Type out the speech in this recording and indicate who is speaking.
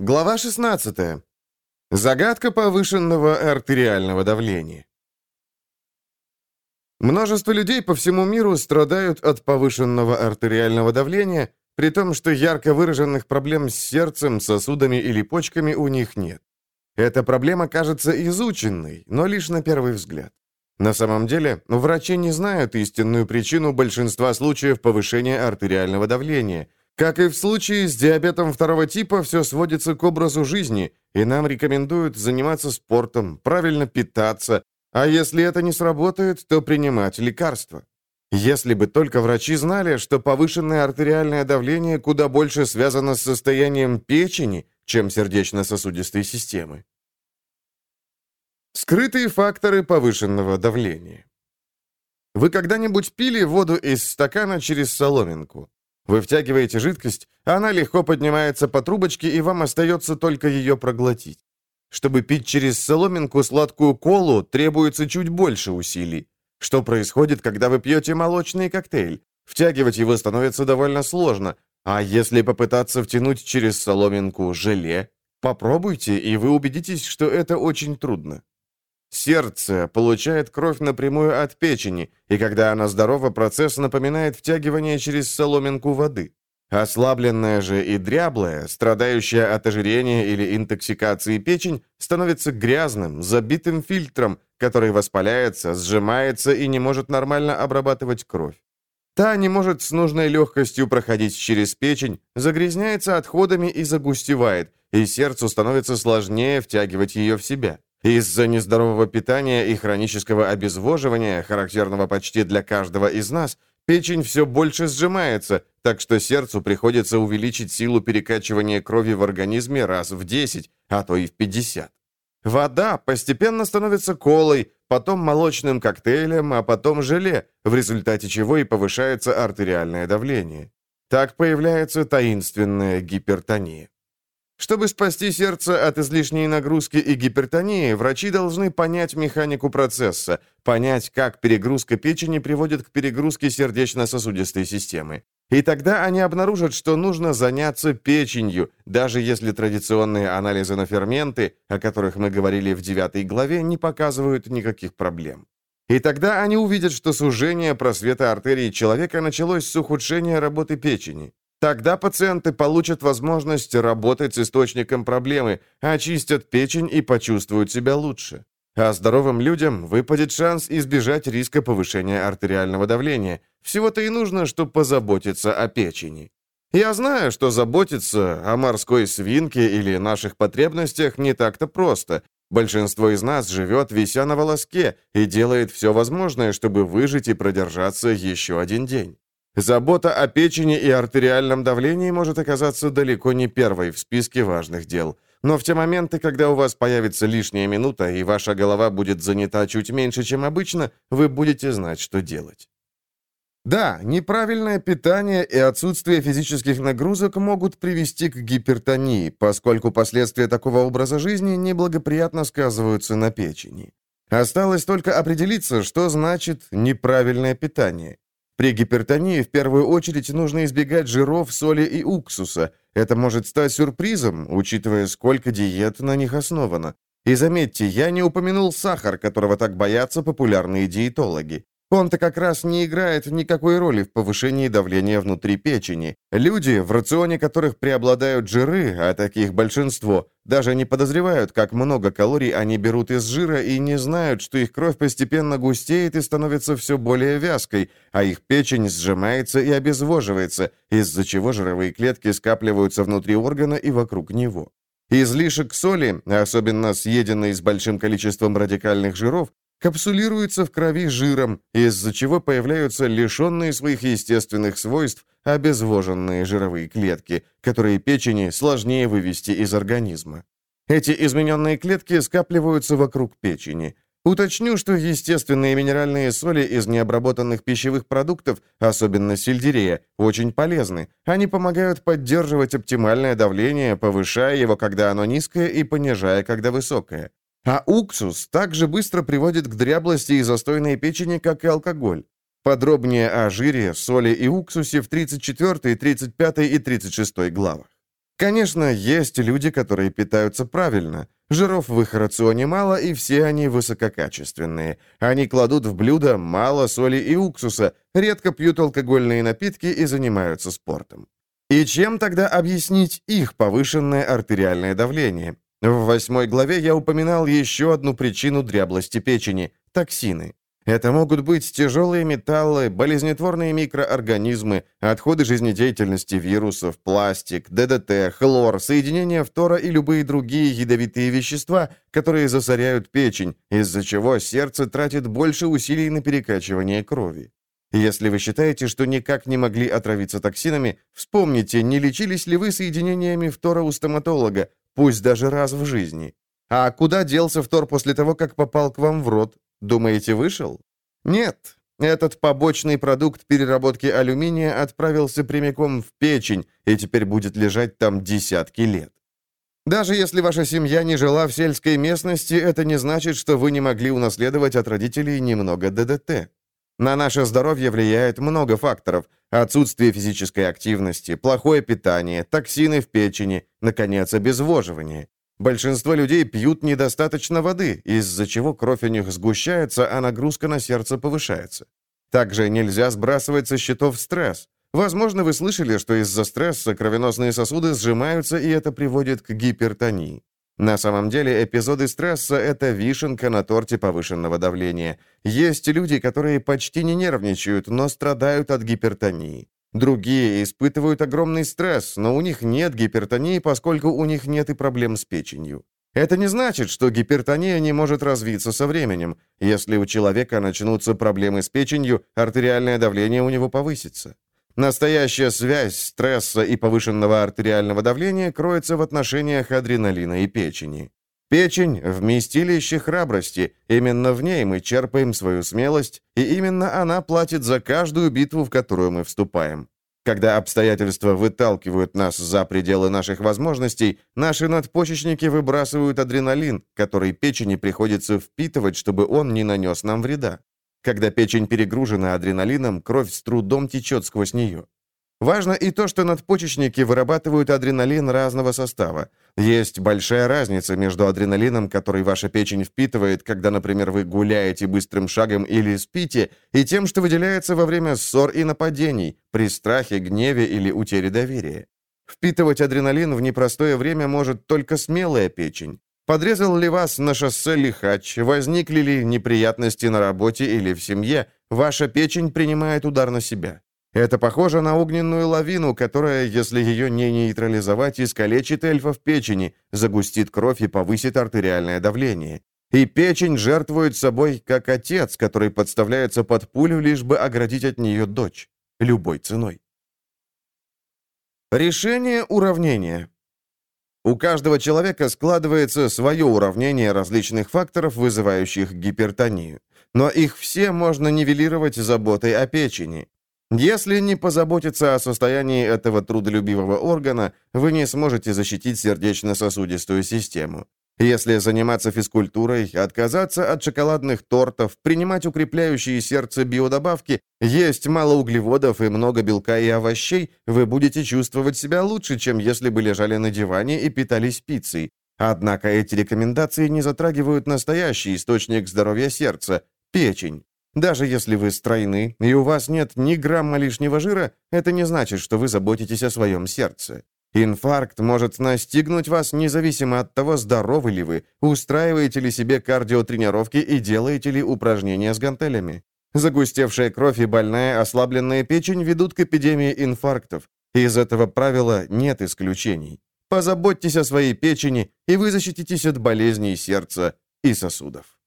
Speaker 1: Глава 16. Загадка повышенного артериального давления. Множество людей по всему миру страдают от повышенного артериального давления, при том, что ярко выраженных проблем с сердцем, сосудами или почками у них нет. Эта проблема кажется изученной, но лишь на первый взгляд. На самом деле, врачи не знают истинную причину большинства случаев повышения артериального давления – как и в случае с диабетом второго типа, все сводится к образу жизни, и нам рекомендуют заниматься спортом, правильно питаться, а если это не сработает, то принимать лекарства. Если бы только врачи знали, что повышенное артериальное давление куда больше связано с состоянием печени, чем сердечно-сосудистой системы. Скрытые факторы повышенного давления. Вы когда-нибудь пили воду из стакана через соломинку? Вы втягиваете жидкость, она легко поднимается по трубочке, и вам остается только ее проглотить. Чтобы пить через соломинку сладкую колу, требуется чуть больше усилий. Что происходит, когда вы пьете молочный коктейль? Втягивать его становится довольно сложно. А если попытаться втянуть через соломинку желе? Попробуйте, и вы убедитесь, что это очень трудно. Сердце получает кровь напрямую от печени, и когда она здорова, процесс напоминает втягивание через соломинку воды. Ослабленная же и дряблая, страдающая от ожирения или интоксикации печень, становится грязным, забитым фильтром, который воспаляется, сжимается и не может нормально обрабатывать кровь. Та не может с нужной легкостью проходить через печень, загрязняется отходами и загустевает, и сердцу становится сложнее втягивать ее в себя. Из-за нездорового питания и хронического обезвоживания, характерного почти для каждого из нас, печень все больше сжимается, так что сердцу приходится увеличить силу перекачивания крови в организме раз в 10, а то и в 50. Вода постепенно становится колой, потом молочным коктейлем, а потом желе, в результате чего и повышается артериальное давление. Так появляется таинственная гипертония. Чтобы спасти сердце от излишней нагрузки и гипертонии, врачи должны понять механику процесса, понять, как перегрузка печени приводит к перегрузке сердечно-сосудистой системы. И тогда они обнаружат, что нужно заняться печенью, даже если традиционные анализы на ферменты, о которых мы говорили в девятой главе, не показывают никаких проблем. И тогда они увидят, что сужение просвета артерий человека началось с ухудшения работы печени. Тогда пациенты получат возможность работать с источником проблемы, очистят печень и почувствуют себя лучше. А здоровым людям выпадет шанс избежать риска повышения артериального давления. Всего-то и нужно, чтобы позаботиться о печени. Я знаю, что заботиться о морской свинке или наших потребностях не так-то просто. Большинство из нас живет, вися на волоске, и делает все возможное, чтобы выжить и продержаться еще один день. Забота о печени и артериальном давлении может оказаться далеко не первой в списке важных дел. Но в те моменты, когда у вас появится лишняя минута и ваша голова будет занята чуть меньше, чем обычно, вы будете знать, что делать. Да, неправильное питание и отсутствие физических нагрузок могут привести к гипертонии, поскольку последствия такого образа жизни неблагоприятно сказываются на печени. Осталось только определиться, что значит неправильное питание. При гипертонии в первую очередь нужно избегать жиров, соли и уксуса. Это может стать сюрпризом, учитывая, сколько диет на них основано. И заметьте, я не упомянул сахар, которого так боятся популярные диетологи. Он-то как раз не играет никакой роли в повышении давления внутри печени. Люди, в рационе которых преобладают жиры, а таких большинство, даже не подозревают, как много калорий они берут из жира и не знают, что их кровь постепенно густеет и становится все более вязкой, а их печень сжимается и обезвоживается, из-за чего жировые клетки скапливаются внутри органа и вокруг него. Излишек соли, особенно съеденный с большим количеством радикальных жиров, капсулируется в крови жиром, из-за чего появляются лишенные своих естественных свойств обезвоженные жировые клетки, которые печени сложнее вывести из организма. Эти измененные клетки скапливаются вокруг печени. Уточню, что естественные минеральные соли из необработанных пищевых продуктов, особенно сельдерея, очень полезны. Они помогают поддерживать оптимальное давление, повышая его, когда оно низкое, и понижая, когда высокое. А уксус также быстро приводит к дряблости и застойной печени, как и алкоголь. Подробнее о жире, соли и уксусе в 34, 35 и 36 главах. Конечно, есть люди, которые питаются правильно. Жиров в их рационе мало, и все они высококачественные. Они кладут в блюдо мало соли и уксуса, редко пьют алкогольные напитки и занимаются спортом. И чем тогда объяснить их повышенное артериальное давление? В восьмой главе я упоминал еще одну причину дряблости печени – токсины. Это могут быть тяжелые металлы, болезнетворные микроорганизмы, отходы жизнедеятельности вирусов, пластик, ДДТ, хлор, соединения фтора и любые другие ядовитые вещества, которые засоряют печень, из-за чего сердце тратит больше усилий на перекачивание крови. Если вы считаете, что никак не могли отравиться токсинами, вспомните, не лечились ли вы соединениями фтора у стоматолога, пусть даже раз в жизни. А куда делся фтор после того, как попал к вам в рот? Думаете, вышел? Нет. Этот побочный продукт переработки алюминия отправился прямиком в печень и теперь будет лежать там десятки лет. Даже если ваша семья не жила в сельской местности, это не значит, что вы не могли унаследовать от родителей немного ДДТ. На наше здоровье влияет много факторов. Отсутствие физической активности, плохое питание, токсины в печени, наконец, обезвоживание. Большинство людей пьют недостаточно воды, из-за чего кровь у них сгущается, а нагрузка на сердце повышается. Также нельзя сбрасывать со счетов стресс. Возможно, вы слышали, что из-за стресса кровеносные сосуды сжимаются, и это приводит к гипертонии. На самом деле, эпизоды стресса – это вишенка на торте повышенного давления. Есть люди, которые почти не нервничают, но страдают от гипертонии. Другие испытывают огромный стресс, но у них нет гипертонии, поскольку у них нет и проблем с печенью. Это не значит, что гипертония не может развиться со временем. Если у человека начнутся проблемы с печенью, артериальное давление у него повысится. Настоящая связь стресса и повышенного артериального давления кроется в отношениях адреналина и печени. Печень – вместилище храбрости. Именно в ней мы черпаем свою смелость, и именно она платит за каждую битву, в которую мы вступаем. Когда обстоятельства выталкивают нас за пределы наших возможностей, наши надпочечники выбрасывают адреналин, который печени приходится впитывать, чтобы он не нанес нам вреда. Когда печень перегружена адреналином, кровь с трудом течет сквозь нее. Важно и то, что надпочечники вырабатывают адреналин разного состава. Есть большая разница между адреналином, который ваша печень впитывает, когда, например, вы гуляете быстрым шагом или спите, и тем, что выделяется во время ссор и нападений, при страхе, гневе или утере доверия. Впитывать адреналин в непростое время может только смелая печень. Подрезал ли вас на шоссе лихач, возникли ли неприятности на работе или в семье, ваша печень принимает удар на себя. Это похоже на огненную лавину, которая, если ее не нейтрализовать, искалечит эльфов печени, загустит кровь и повысит артериальное давление. И печень жертвует собой, как отец, который подставляется под пулю, лишь бы оградить от нее дочь. Любой ценой. Решение уравнения. У каждого человека складывается свое уравнение различных факторов, вызывающих гипертонию. Но их все можно нивелировать заботой о печени. Если не позаботиться о состоянии этого трудолюбивого органа, вы не сможете защитить сердечно-сосудистую систему. Если заниматься физкультурой, отказаться от шоколадных тортов, принимать укрепляющие сердце биодобавки, есть мало углеводов и много белка и овощей, вы будете чувствовать себя лучше, чем если бы лежали на диване и питались пиццей. Однако эти рекомендации не затрагивают настоящий источник здоровья сердца – печень. Даже если вы стройны и у вас нет ни грамма лишнего жира, это не значит, что вы заботитесь о своем сердце. Инфаркт может настигнуть вас независимо от того, здоровы ли вы, устраиваете ли себе кардиотренировки и делаете ли упражнения с гантелями. Загустевшая кровь и больная ослабленная печень ведут к эпидемии инфарктов. Из этого правила нет исключений. Позаботьтесь о своей печени, и вы защититесь от болезней сердца и сосудов.